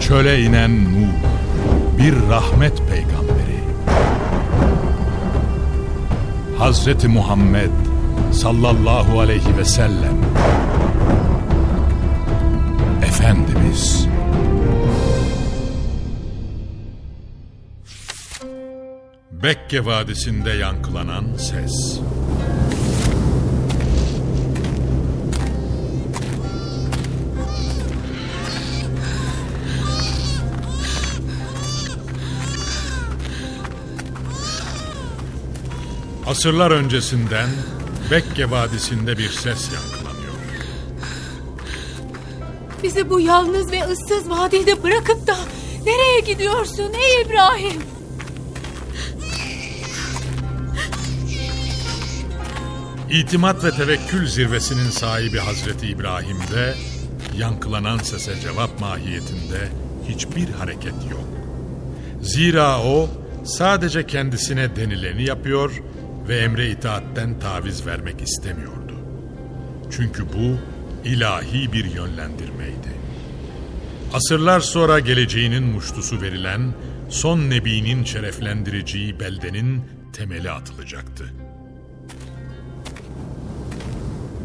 çöle inen Nuh, bir rahmet peygamberi. Hazreti Muhammed sallallahu aleyhi ve sellem Efendimiz Bekke Vadisi'nde yankılanan ses Asırlar öncesinden Bekke Vadisi'nde bir ses yankılanıyor. Bizi bu yalnız ve ıssız vadide bırakıp da nereye gidiyorsun ey İbrahim? İtimat ve tevekkül zirvesinin sahibi Hazreti İbrahim'de yankılanan sese cevap mahiyetinde hiçbir hareket yok. Zira o sadece kendisine denileni yapıyor ve emre itaatten taviz vermek istemiyordu. Çünkü bu ilahi bir yönlendirmeydi. Asırlar sonra geleceğinin muştusu verilen son nebinin şereflendireceği beldenin temeli atılacaktı.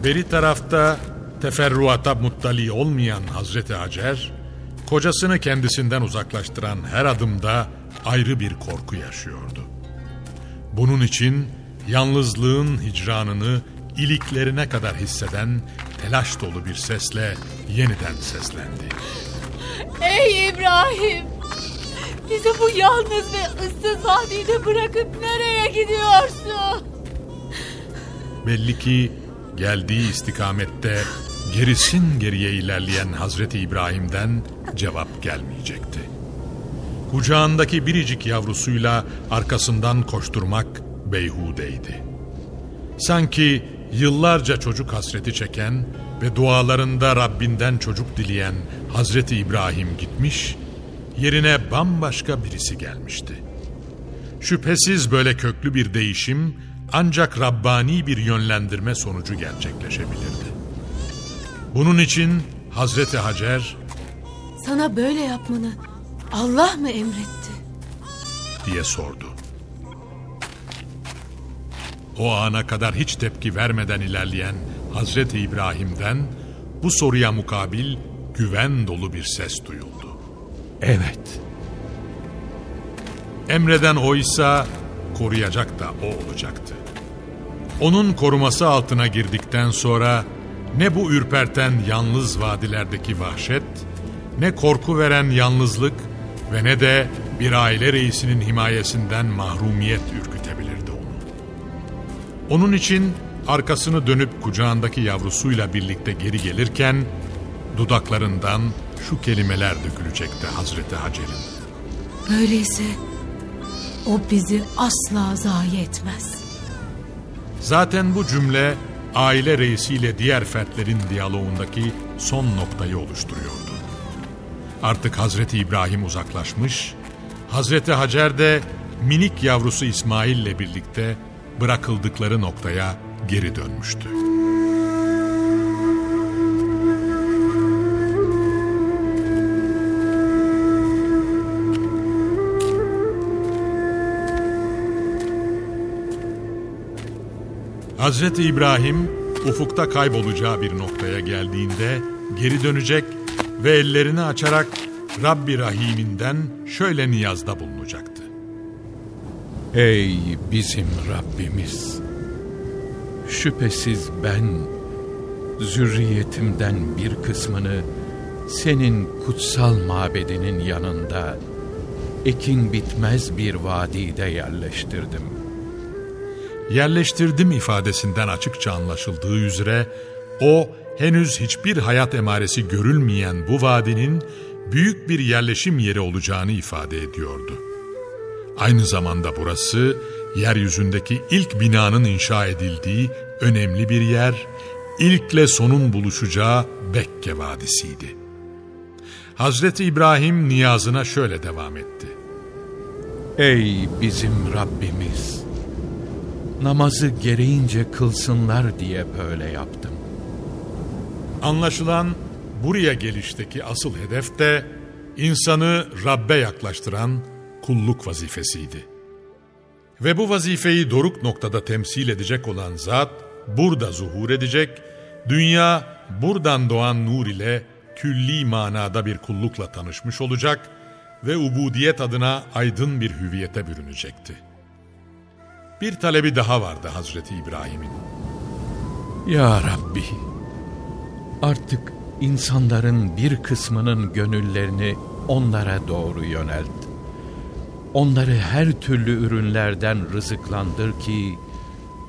Beri tarafta teferruata muttali olmayan Hazreti Hacer, kocasını kendisinden uzaklaştıran her adımda ayrı bir korku yaşıyordu. Bunun için yalnızlığın hicranını iliklerine kadar hisseden telaş dolu bir sesle yeniden seslendi. Ey İbrahim! Bizi bu yalnız ve ıssız vadide bırakıp nereye gidiyorsun? Belli ki geldiği istikamette gerisin geriye ilerleyen Hazreti İbrahim'den cevap gelmeyecekti. Kucağındaki biricik yavrusuyla arkasından koşturmak beyhudeydi. Sanki yıllarca çocuk hasreti çeken ve dualarında Rabbinden çocuk dileyen Hazreti İbrahim gitmiş, yerine bambaşka birisi gelmişti. Şüphesiz böyle köklü bir değişim ancak Rabbani bir yönlendirme sonucu gerçekleşebilirdi. Bunun için Hazreti Hacer Sana böyle yapmanı Allah mı emretti? diye sordu. O ana kadar hiç tepki vermeden ilerleyen Hazreti İbrahim'den bu soruya mukabil güven dolu bir ses duyuldu. Evet. Emreden oysa koruyacak da o olacaktı. Onun koruması altına girdikten sonra ne bu ürperten yalnız vadilerdeki vahşet, ne korku veren yalnızlık ve ne de bir aile reisinin himayesinden mahrumiyet onu. Onun için arkasını dönüp kucağındaki yavrusuyla birlikte geri gelirken dudaklarından şu kelimeler dökülecekti Hazreti Hacer'in. Öyleyse o bizi asla zayi etmez. Zaten bu cümle aile reisiyle diğer fertlerin diyaloğundaki son noktayı oluşturuyordu. Artık Hazreti İbrahim uzaklaşmış, Hazreti Hacer de minik yavrusu İsmail ile birlikte bırakıldıkları noktaya geri dönmüştü. Hazreti İbrahim ufukta kaybolacağı bir noktaya geldiğinde geri dönecek ve ellerini açarak Rabbi Rahim'inden şöyle niyazda bulunacaktı. Ey bizim Rabbimiz! Şüphesiz ben zürriyetimden bir kısmını senin kutsal mabedinin yanında ekin bitmez bir vadide yerleştirdim. Yerleştirdim ifadesinden açıkça anlaşıldığı üzere o henüz hiçbir hayat emaresi görülmeyen bu vadinin büyük bir yerleşim yeri olacağını ifade ediyordu. Aynı zamanda burası yeryüzündeki ilk binanın inşa edildiği önemli bir yer, ilkle sonun buluşacağı Bekke Vadisi'ydi. Hazreti İbrahim niyazına şöyle devam etti. Ey bizim Rabbimiz! Namazı gereğince kılsınlar diye böyle yaptım. Anlaşılan buraya gelişteki asıl hedef de insanı Rabbe yaklaştıran kulluk vazifesiydi. Ve bu vazifeyi doruk noktada temsil edecek olan zat burada zuhur edecek, dünya buradan doğan nur ile külli manada bir kullukla tanışmış olacak ve ubudiyet adına aydın bir hüviyete bürünecekti. Bir talebi daha vardı Hazreti İbrahim'in. Ya Rabbi! Artık insanların bir kısmının gönüllerini onlara doğru yönelt. Onları her türlü ürünlerden rızıklandır ki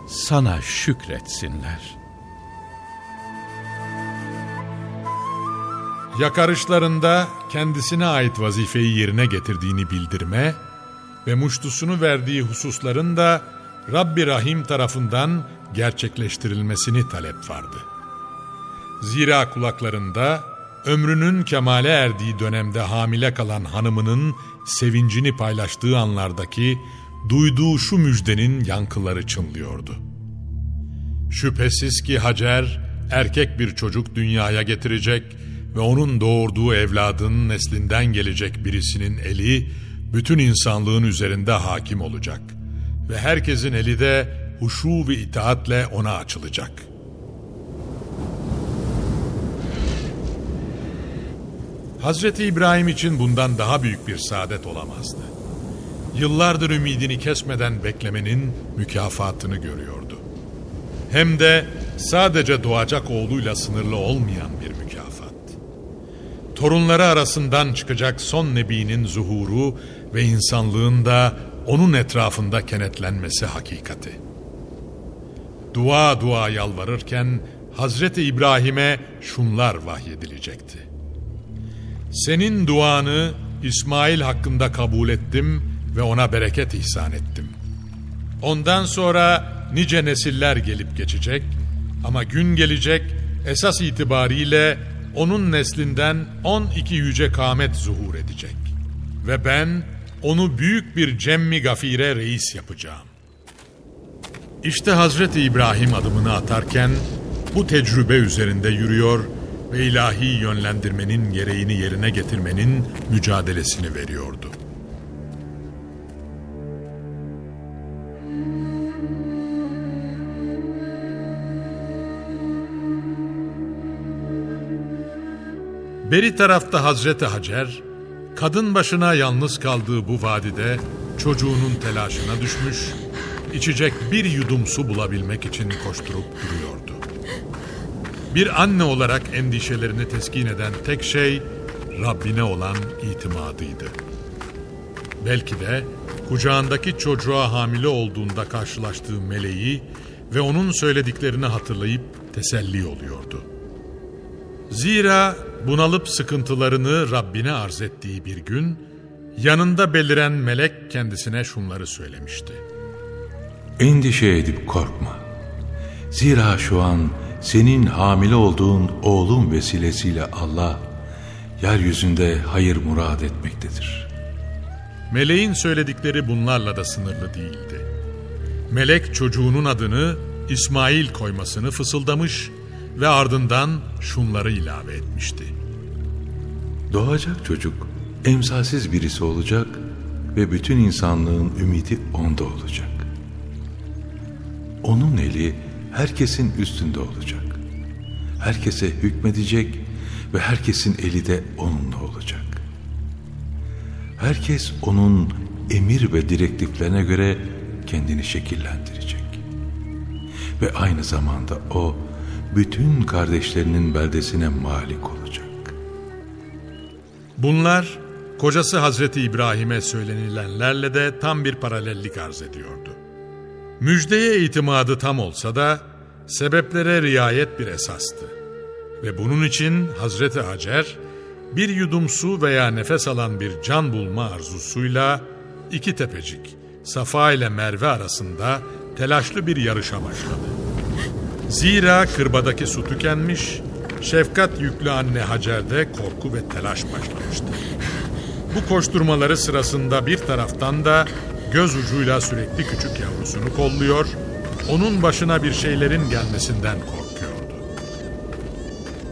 sana şükretsinler. Yakarışlarında kendisine ait vazifeyi yerine getirdiğini bildirme ve muştusunu verdiği hususların da Rabbi Rahim tarafından gerçekleştirilmesini talep vardı. Zira kulaklarında ömrünün kemale erdiği dönemde hamile kalan hanımının sevincini paylaştığı anlardaki duyduğu şu müjdenin yankıları çınlıyordu. Şüphesiz ki Hacer erkek bir çocuk dünyaya getirecek ve onun doğurduğu evladın neslinden gelecek birisinin eli bütün insanlığın üzerinde hakim olacak ve herkesin eli de huşu ve itaatle ona açılacak. Hazreti İbrahim için bundan daha büyük bir saadet olamazdı. Yıllardır ümidini kesmeden beklemenin mükafatını görüyordu. Hem de sadece doğacak oğluyla sınırlı olmayan bir mükafat. Torunları arasından çıkacak son nebinin zuhuru ve insanlığın da onun etrafında kenetlenmesi hakikati. Dua dua yalvarırken Hazreti İbrahim'e şunlar vahyedilecekti. Senin duanı İsmail hakkında kabul ettim ve ona bereket ihsan ettim. Ondan sonra nice nesiller gelip geçecek ama gün gelecek esas itibariyle onun neslinden 12 yüce kâmet zuhur edecek. Ve ben onu büyük bir cemmi gafire reis yapacağım. İşte Hazreti İbrahim adımını atarken bu tecrübe üzerinde yürüyor ve ilahi yönlendirmenin gereğini yerine getirmenin mücadelesini veriyordu. Beri tarafta Hazreti Hacer, kadın başına yalnız kaldığı bu vadide çocuğunun telaşına düşmüş, içecek bir yudum su bulabilmek için koşturup duruyordu. Bir anne olarak endişelerini teskin eden tek şey Rabbine olan itimadıydı. Belki de kucağındaki çocuğa hamile olduğunda karşılaştığı meleği ve onun söylediklerini hatırlayıp teselli oluyordu. Zira bunalıp sıkıntılarını Rabbine arz ettiği bir gün yanında beliren melek kendisine şunları söylemişti. Endişe edip korkma. Zira şu an senin hamile olduğun oğlun vesilesiyle Allah yeryüzünde hayır murad etmektedir. Meleğin söyledikleri bunlarla da sınırlı değildi. Melek çocuğunun adını İsmail koymasını fısıldamış ve ardından şunları ilave etmişti. Doğacak çocuk emsalsiz birisi olacak ve bütün insanlığın ümidi onda olacak. Onun eli herkesin üstünde olacak. Herkese hükmedecek ve herkesin eli de onunla olacak. Herkes onun emir ve direktiflerine göre kendini şekillendirecek. Ve aynı zamanda o bütün kardeşlerinin beldesine malik olacak. Bunlar kocası Hazreti İbrahim'e söylenilenlerle de tam bir paralellik arz ediyordu. Müjdeye itimadı tam olsa da sebeplere riayet bir esastı. Ve bunun için Hazreti Hacer bir yudum su veya nefes alan bir can bulma arzusuyla iki tepecik Safa ile Merve arasında telaşlı bir yarışa başladı. Zira kırbadaki su tükenmiş, şefkat yüklü anne Hacer'de korku ve telaş başlamıştı. Bu koşturmaları sırasında bir taraftan da göz ucuyla sürekli küçük yavrusunu kolluyor, onun başına bir şeylerin gelmesinden korkuyordu.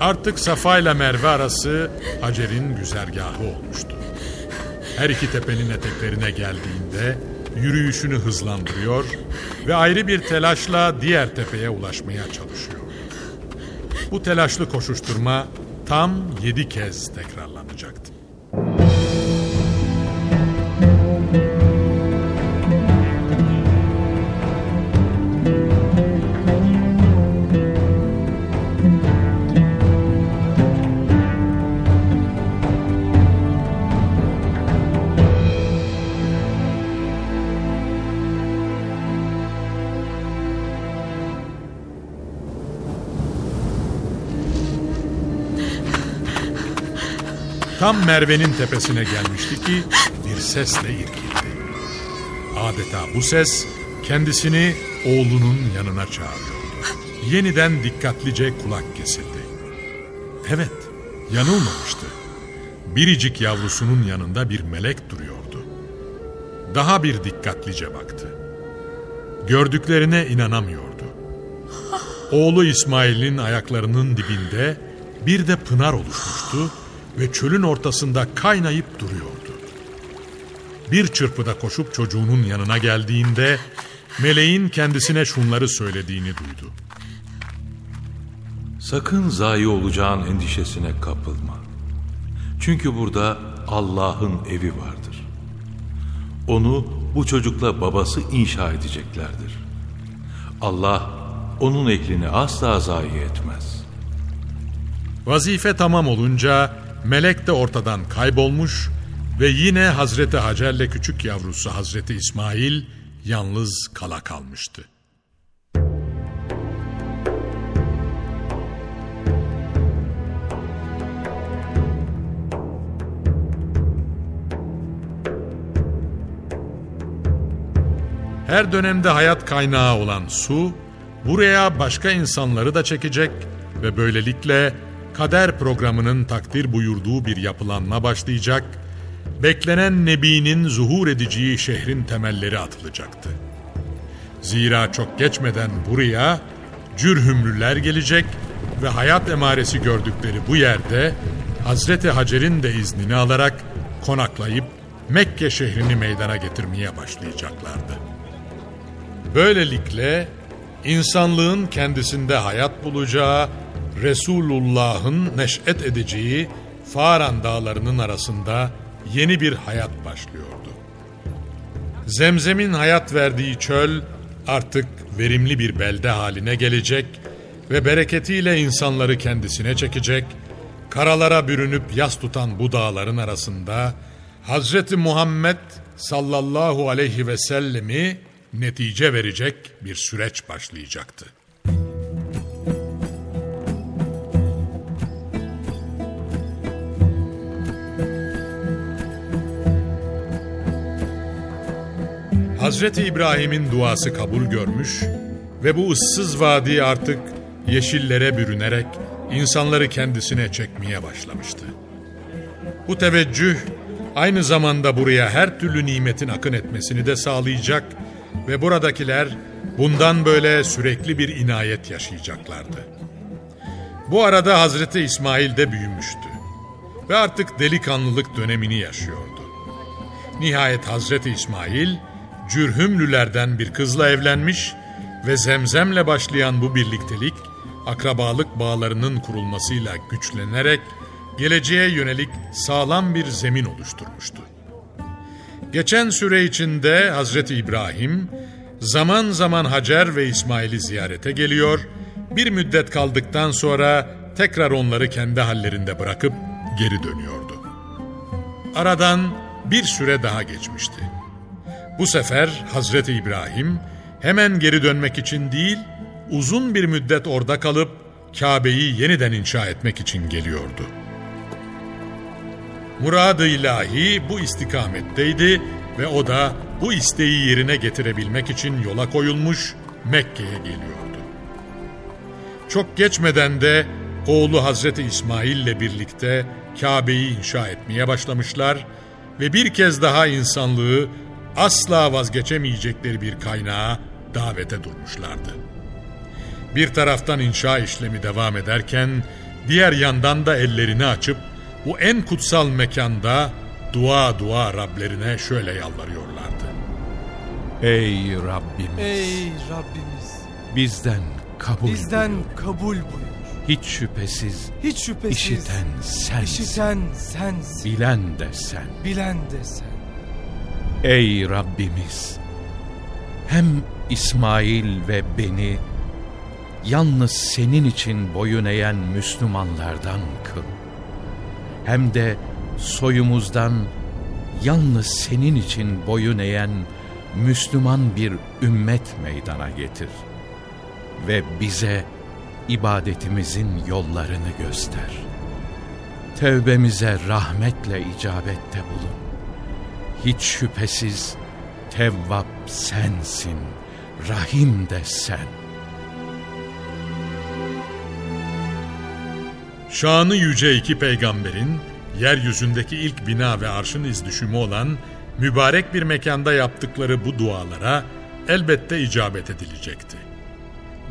Artık Safa ile Merve arası Hacer'in güzergahı olmuştu. Her iki tepenin eteklerine geldiğinde yürüyüşünü hızlandırıyor ve ayrı bir telaşla diğer tepeye ulaşmaya çalışıyor. Bu telaşlı koşuşturma tam yedi kez tekrarlanacaktı. Tam Merve'nin tepesine gelmişti ki bir sesle irkildi. Adeta bu ses kendisini oğlunun yanına çağırıyordu. Yeniden dikkatlice kulak kesildi. Evet, yanılmamıştı. Biricik yavrusunun yanında bir melek duruyordu. Daha bir dikkatlice baktı. Gördüklerine inanamıyordu. Oğlu İsmail'in ayaklarının dibinde bir de pınar oluşmuştu ve çölün ortasında kaynayıp duruyordu. Bir çırpıda koşup çocuğunun yanına geldiğinde meleğin kendisine şunları söylediğini duydu. Sakın zayi olacağın endişesine kapılma. Çünkü burada Allah'ın evi vardır. Onu bu çocukla babası inşa edeceklerdir. Allah onun ehlini asla zayi etmez. Vazife tamam olunca melek de ortadan kaybolmuş ve yine Hazreti Hacer'le küçük yavrusu Hazreti İsmail yalnız kala kalmıştı. Her dönemde hayat kaynağı olan su, buraya başka insanları da çekecek ve böylelikle kader programının takdir buyurduğu bir yapılanma başlayacak, beklenen Nebi'nin zuhur edeceği şehrin temelleri atılacaktı. Zira çok geçmeden buraya cürhümlüler gelecek ve hayat emaresi gördükleri bu yerde Hazreti Hacer'in de iznini alarak konaklayıp Mekke şehrini meydana getirmeye başlayacaklardı. Böylelikle insanlığın kendisinde hayat bulacağı Resulullah'ın neş'et edeceği Faran dağlarının arasında yeni bir hayat başlıyordu. Zemzem'in hayat verdiği çöl artık verimli bir belde haline gelecek ve bereketiyle insanları kendisine çekecek, karalara bürünüp yas tutan bu dağların arasında Hazreti Muhammed sallallahu aleyhi ve sellemi netice verecek bir süreç başlayacaktı. Hazreti İbrahim'in duası kabul görmüş ve bu ıssız vadi artık yeşillere bürünerek insanları kendisine çekmeye başlamıştı. Bu teveccüh aynı zamanda buraya her türlü nimetin akın etmesini de sağlayacak ve buradakiler bundan böyle sürekli bir inayet yaşayacaklardı. Bu arada Hazreti İsmail de büyümüştü ve artık delikanlılık dönemini yaşıyordu. Nihayet Hazreti İsmail Cürhümlülerden bir kızla evlenmiş ve zemzemle başlayan bu birliktelik akrabalık bağlarının kurulmasıyla güçlenerek geleceğe yönelik sağlam bir zemin oluşturmuştu. Geçen süre içinde Hazreti İbrahim zaman zaman Hacer ve İsmail'i ziyarete geliyor, bir müddet kaldıktan sonra tekrar onları kendi hallerinde bırakıp geri dönüyordu. Aradan bir süre daha geçmişti. Bu sefer Hazreti İbrahim hemen geri dönmek için değil, uzun bir müddet orada kalıp Kabe'yi yeniden inşa etmek için geliyordu. Murad-ı ilahi bu istikametteydi ve o da bu isteği yerine getirebilmek için yola koyulmuş Mekke'ye geliyordu. Çok geçmeden de oğlu Hazreti İsmail ile birlikte Kabe'yi inşa etmeye başlamışlar ve bir kez daha insanlığı asla vazgeçemeyecekleri bir kaynağa davete durmuşlardı. Bir taraftan inşa işlemi devam ederken diğer yandan da ellerini açıp bu en kutsal mekanda dua dua Rablerine şöyle yalvarıyorlardı. Ey Rabbimiz! Ey Rabbimiz! Bizden kabul Bizden buyur. kabul buyur. Hiç şüphesiz Hiç şüphesiz işiten sensin. işiten sensin. Bilen de sen. Bilen de sen. Ey Rabbimiz! Hem İsmail ve beni yalnız senin için boyun eğen Müslümanlardan kıl. Hem de soyumuzdan yalnız senin için boyun eğen Müslüman bir ümmet meydana getir. Ve bize ibadetimizin yollarını göster. Tevbemize rahmetle icabette bulun. Hiç şüphesiz Tevvap sensin, Rahim de sen. Şanı yüce iki peygamberin yeryüzündeki ilk bina ve arşın izdüşümü olan mübarek bir mekanda yaptıkları bu dualara elbette icabet edilecekti.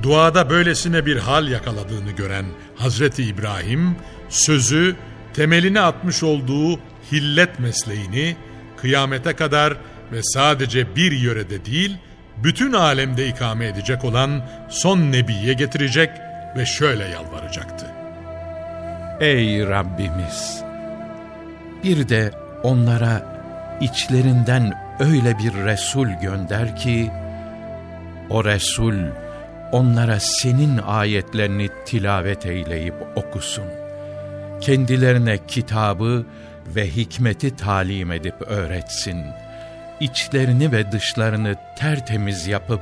Duada böylesine bir hal yakaladığını gören Hazreti İbrahim sözü temelini atmış olduğu hillet mesleğini kıyamete kadar ve sadece bir yörede değil bütün alemde ikame edecek olan son nebiye getirecek ve şöyle yalvaracaktı. Ey Rabbimiz! Bir de onlara içlerinden öyle bir Resul gönder ki, o Resul onlara senin ayetlerini tilavet eyleyip okusun. Kendilerine kitabı ve hikmeti talim edip öğretsin. İçlerini ve dışlarını tertemiz yapıp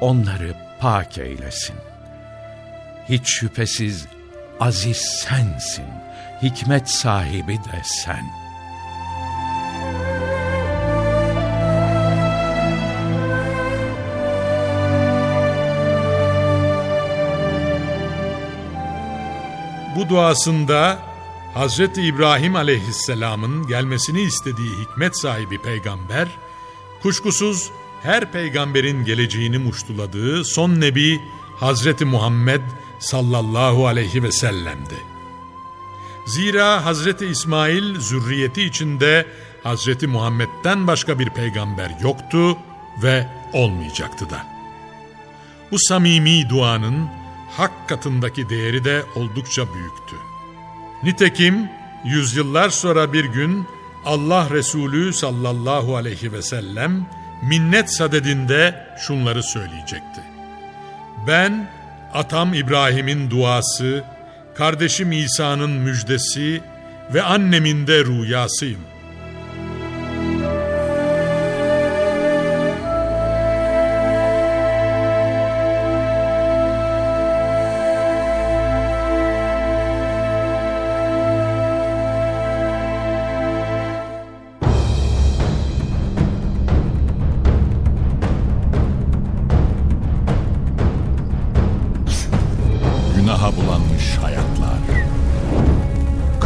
onları pak eylesin. Hiç şüphesiz aziz sensin, hikmet sahibi de sen. Bu duasında Hazreti İbrahim aleyhisselamın gelmesini istediği hikmet sahibi peygamber, kuşkusuz her peygamberin geleceğini muştuladığı son nebi Hazreti Muhammed sallallahu aleyhi ve sellem'di. Zira Hazreti İsmail zürriyeti içinde Hazreti Muhammed'den başka bir peygamber yoktu ve olmayacaktı da. Bu samimi duanın hak katındaki değeri de oldukça büyüktü. Nitekim yüzyıllar sonra bir gün Allah Resulü sallallahu aleyhi ve sellem minnet sadedinde şunları söyleyecekti. Ben atam İbrahim'in duası, kardeşim İsa'nın müjdesi ve annemin de rüyasıyım.